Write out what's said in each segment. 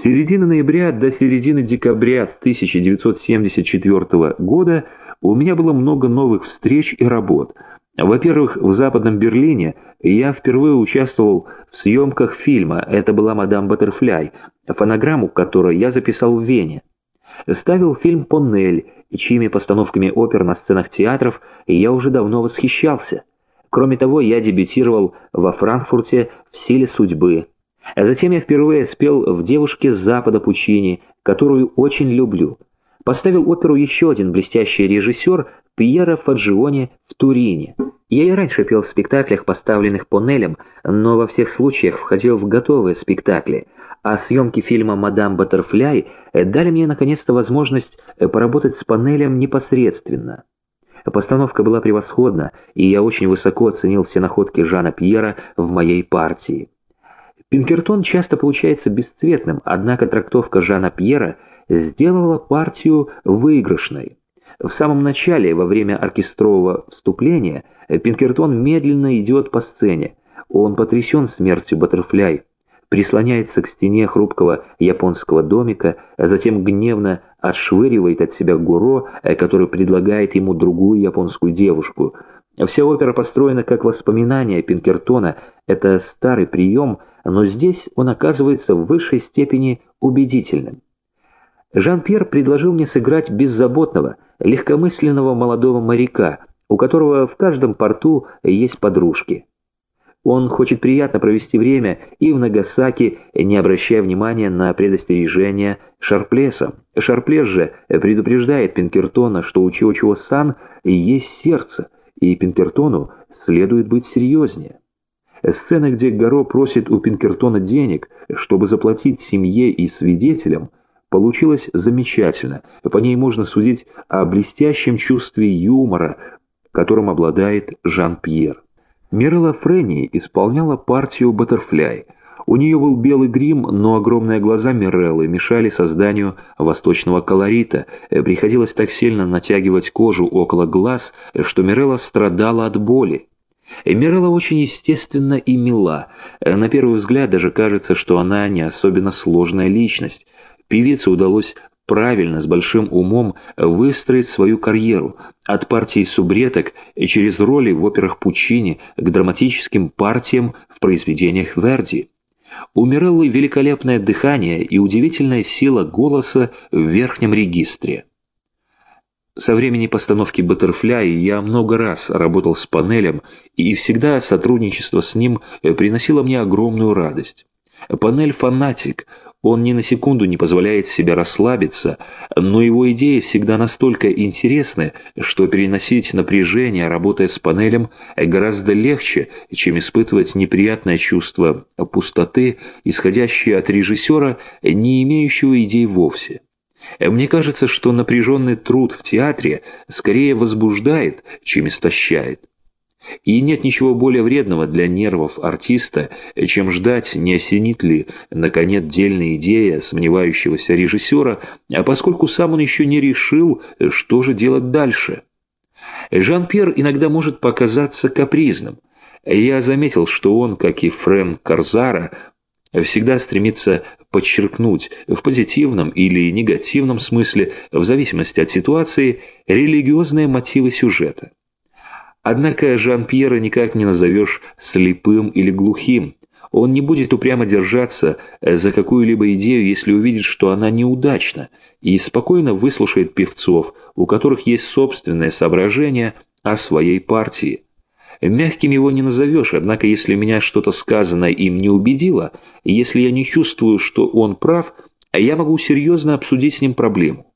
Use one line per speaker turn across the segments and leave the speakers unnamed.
С середины ноября до середины декабря 1974 года у меня было много новых встреч и работ. Во-первых, в Западном Берлине я впервые участвовал в съемках фильма «Это была мадам Баттерфляй», фонограмму которой я записал в Вене. Ставил фильм «Поннель», чьими постановками опер на сценах театров я уже давно восхищался. Кроме того, я дебютировал во Франкфурте в «Силе судьбы». А затем я впервые спел в «Девушке с запада Пучини», которую очень люблю. Поставил оперу еще один блестящий режиссер Пьера Фаджиони в Турине. Я и раньше пел в спектаклях, поставленных Понелем, но во всех случаях входил в готовые спектакли, а съемки фильма «Мадам Баттерфляй» дали мне наконец-то возможность поработать с Понелем непосредственно. Постановка была превосходна, и я очень высоко оценил все находки Жана Пьера в моей партии. Пинкертон часто получается бесцветным, однако трактовка Жана Пьера сделала партию выигрышной. В самом начале, во время оркестрового вступления, Пинкертон медленно идет по сцене. Он потрясен смертью Баттерфляй, прислоняется к стене хрупкого японского домика, а затем гневно отшвыривает от себя Гуро, который предлагает ему другую японскую девушку. Вся опера построена как воспоминание Пинкертона, это старый прием, но здесь он оказывается в высшей степени убедительным. Жан-Пьер предложил мне сыграть беззаботного, легкомысленного молодого моряка, у которого в каждом порту есть подружки. Он хочет приятно провести время и в Нагасаки, не обращая внимания на предостережение Шарплеса. Шарплес же предупреждает Пинкертона, что у Чио-Чио-Сан есть сердце, и Пинкертону следует быть серьезнее. Сцена, где Горо просит у Пинкертона денег, чтобы заплатить семье и свидетелям, получилась замечательно. По ней можно судить о блестящем чувстве юмора, которым обладает Жан-Пьер. Мирела Френни исполняла партию «Баттерфляй». У нее был белый грим, но огромные глаза Миреллы мешали созданию восточного колорита. Приходилось так сильно натягивать кожу около глаз, что Мирелла страдала от боли. Мирелла очень естественна и мила. На первый взгляд даже кажется, что она не особенно сложная личность. Певице удалось правильно, с большим умом выстроить свою карьеру, от партии субреток через роли в операх Пучини к драматическим партиям в произведениях Верди. У Миреллы великолепное дыхание и удивительная сила голоса в верхнем регистре. Со времени постановки «Баттерфляй» я много раз работал с Панелем, и всегда сотрудничество с ним приносило мне огромную радость. Панель – фанатик, он ни на секунду не позволяет себе расслабиться, но его идеи всегда настолько интересны, что переносить напряжение, работая с панелем, гораздо легче, чем испытывать неприятное чувство пустоты, исходящее от режиссера, не имеющего идей вовсе. Мне кажется, что напряженный труд в театре скорее возбуждает, чем истощает. И нет ничего более вредного для нервов артиста, чем ждать, не осенит ли, наконец, дельная идея сомневающегося режиссера, а поскольку сам он еще не решил, что же делать дальше. Жан-Пьер иногда может показаться капризным. Я заметил, что он, как и Фрэнк Карзара, всегда стремится подчеркнуть в позитивном или негативном смысле, в зависимости от ситуации, религиозные мотивы сюжета. Однако Жан-Пьера никак не назовешь слепым или глухим. Он не будет упрямо держаться э, за какую-либо идею, если увидит, что она неудачна, и спокойно выслушает певцов, у которых есть собственное соображение о своей партии. Мягким его не назовешь, однако если меня что-то сказано им не убедило, если я не чувствую, что он прав, я могу серьезно обсудить с ним проблему.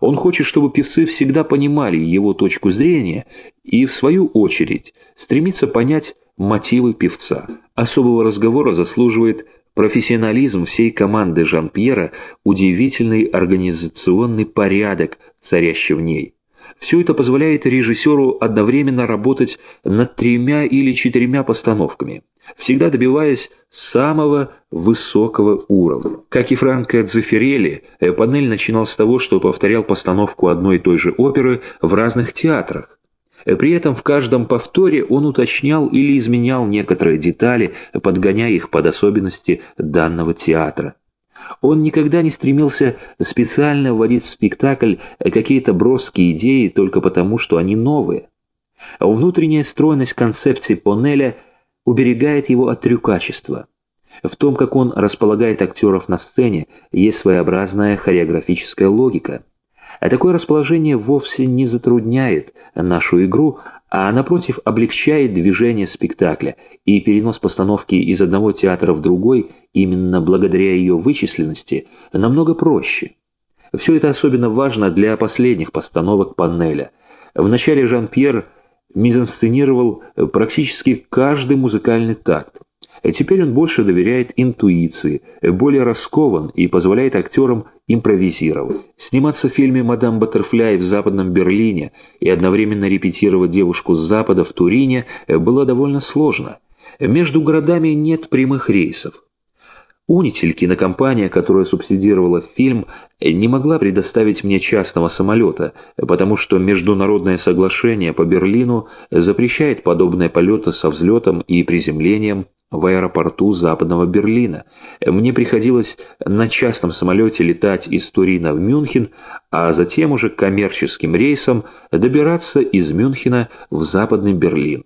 Он хочет, чтобы певцы всегда понимали его точку зрения и, в свою очередь, стремится понять мотивы певца. Особого разговора заслуживает профессионализм всей команды Жан-Пьера, удивительный организационный порядок, царящий в ней. Все это позволяет режиссеру одновременно работать над тремя или четырьмя постановками – всегда добиваясь самого высокого уровня. Как и Франко Дзефирелли, Панель начинал с того, что повторял постановку одной и той же оперы в разных театрах. При этом в каждом повторе он уточнял или изменял некоторые детали, подгоняя их под особенности данного театра. Он никогда не стремился специально вводить в спектакль какие-то броские идеи только потому, что они новые. Внутренняя стройность концепции Понеля уберегает его от трюкачества. В том, как он располагает актеров на сцене, есть своеобразная хореографическая логика. А такое расположение вовсе не затрудняет нашу игру, а напротив облегчает движение спектакля и перенос постановки из одного театра в другой именно благодаря ее вычисленности намного проще. Все это особенно важно для последних постановок Панеля. Вначале Жан-Пьер мизансценировал практически каждый музыкальный такт. Теперь он больше доверяет интуиции, более раскован и позволяет актерам импровизировать. Сниматься в фильме «Мадам Баттерфляй» в Западном Берлине и одновременно репетировать девушку с Запада в Турине было довольно сложно. Между городами нет прямых рейсов. Унитель, кинокомпания, которая субсидировала фильм, не могла предоставить мне частного самолета, потому что международное соглашение по Берлину запрещает подобные полеты со взлетом и приземлением в аэропорту западного Берлина. Мне приходилось на частном самолете летать из Турина в Мюнхен, а затем уже коммерческим рейсом добираться из Мюнхена в западный Берлин.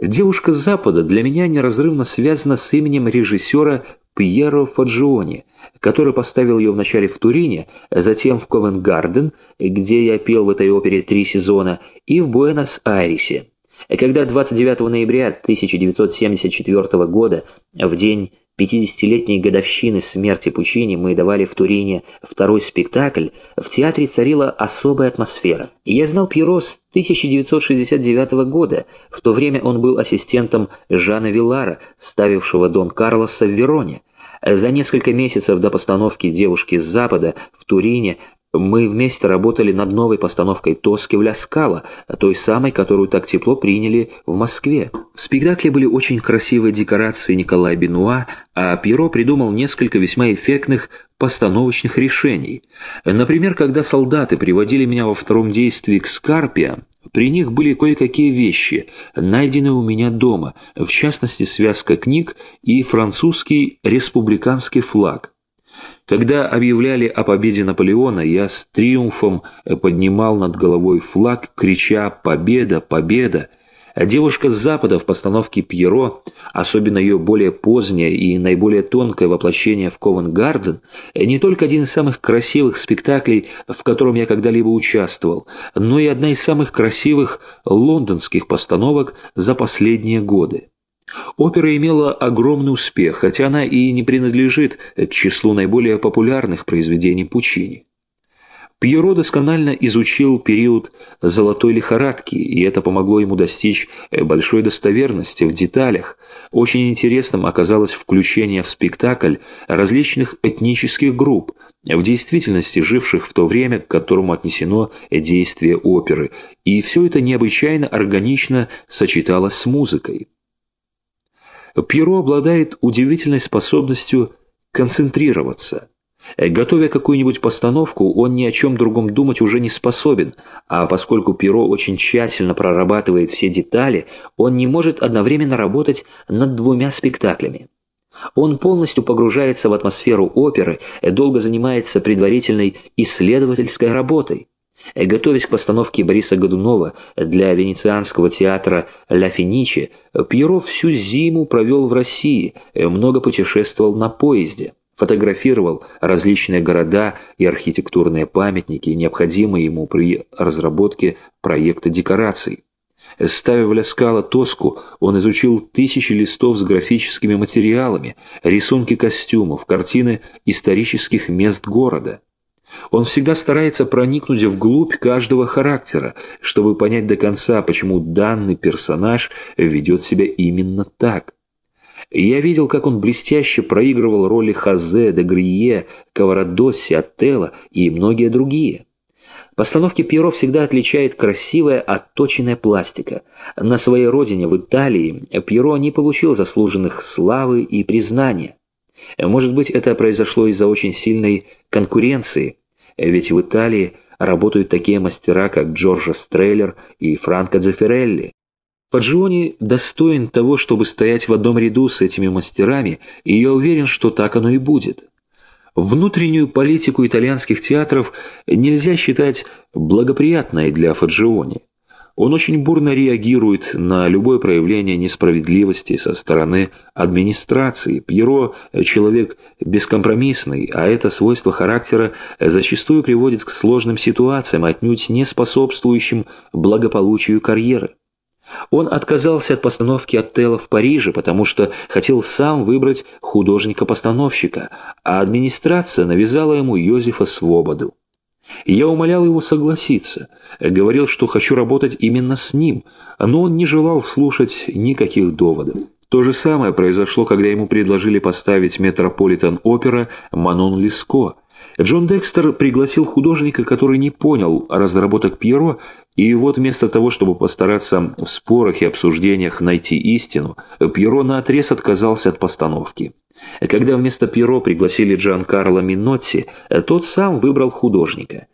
Девушка с запада для меня неразрывно связана с именем режиссера Пьеро Фаджиони, который поставил ее вначале в Турине, затем в Ковенгарден, где я пел в этой опере три сезона, и в Буэнос-Айресе. Когда 29 ноября 1974 года, в день 50-летней годовщины смерти Пучини, мы давали в Турине второй спектакль, в театре царила особая атмосфера. Я знал Пьеро с 1969 года, в то время он был ассистентом Жана Виллара, ставившего Дон Карлоса в Вероне. За несколько месяцев до постановки «Девушки с Запада» в Турине мы вместе работали над новой постановкой «Тоски в Ля Скала», той самой, которую так тепло приняли в Москве. В спектакле были очень красивые декорации Николая Бенуа, а Пьеро придумал несколько весьма эффектных постановочных решений. Например, когда солдаты приводили меня во втором действии к Скарпия, при них были кое-какие вещи, найденные у меня дома, в частности связка книг и французский республиканский флаг. Когда объявляли о победе Наполеона, я с триумфом поднимал над головой флаг, крича «Победа! Победа!». А девушка с запада в постановке Пьеро, особенно ее более позднее и наиболее тонкое воплощение в Ковенгарден, не только один из самых красивых спектаклей, в котором я когда-либо участвовал, но и одна из самых красивых лондонских постановок за последние годы. Опера имела огромный успех, хотя она и не принадлежит к числу наиболее популярных произведений Пучини. Пьеро досконально изучил период золотой лихорадки, и это помогло ему достичь большой достоверности в деталях. Очень интересным оказалось включение в спектакль различных этнических групп, в действительности живших в то время, к которому отнесено действие оперы, и все это необычайно органично сочеталось с музыкой. Пьеро обладает удивительной способностью концентрироваться. Готовя какую-нибудь постановку, он ни о чем другом думать уже не способен, а поскольку Пьеро очень тщательно прорабатывает все детали, он не может одновременно работать над двумя спектаклями. Он полностью погружается в атмосферу оперы, долго занимается предварительной исследовательской работой. Готовясь к постановке Бориса Годунова для венецианского театра «Ля Финиче», Пьеро всю зиму провел в России, много путешествовал на поезде, фотографировал различные города и архитектурные памятники, необходимые ему при разработке проекта декораций. Ставя в Ляскало тоску, он изучил тысячи листов с графическими материалами, рисунки костюмов, картины исторических мест города. Он всегда старается проникнуть вглубь каждого характера, чтобы понять до конца, почему данный персонаж ведет себя именно так. Я видел, как он блестяще проигрывал роли Хазе, Дегрие, Каварадосси, Отелло и многие другие. Постановки Пьеро всегда отличает красивая, отточенная пластика. На своей родине, в Италии, Пьеро не получил заслуженных славы и признания. Может быть, это произошло из-за очень сильной конкуренции – ведь в Италии работают такие мастера, как Джорджо Стреллер и Франко Дзефирелли. Паджиони достоин того, чтобы стоять в одном ряду с этими мастерами, и я уверен, что так оно и будет. Внутреннюю политику итальянских театров нельзя считать благоприятной для Фаджиони. Он очень бурно реагирует на любое проявление несправедливости со стороны администрации. Пьеро – человек бескомпромиссный, а это свойство характера зачастую приводит к сложным ситуациям, отнюдь не способствующим благополучию карьеры. Он отказался от постановки Отелла в Париже, потому что хотел сам выбрать художника-постановщика, а администрация навязала ему Йозефа Свободу. Я умолял его согласиться, говорил, что хочу работать именно с ним, но он не желал слушать никаких доводов. То же самое произошло, когда ему предложили поставить Метрополитен-опера «Манон Лиско», Джон Декстер пригласил художника, который не понял разработок Пьеро, и вот вместо того, чтобы постараться в спорах и обсуждениях найти истину, Пьеро наотрез отказался от постановки. Когда вместо Пьеро пригласили Джан Карло Минотти, тот сам выбрал художника.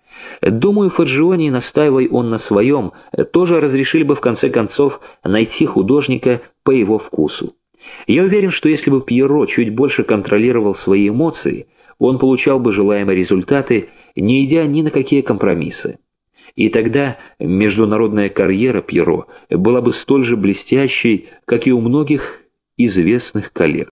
Думаю, Фаджиони, настаивая он на своем, тоже разрешили бы в конце концов найти художника по его вкусу. Я уверен, что если бы Пьеро чуть больше контролировал свои эмоции, он получал бы желаемые результаты, не идя ни на какие компромиссы. И тогда международная карьера Пьеро была бы столь же блестящей, как и у многих известных коллег.